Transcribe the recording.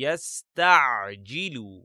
يستعجل.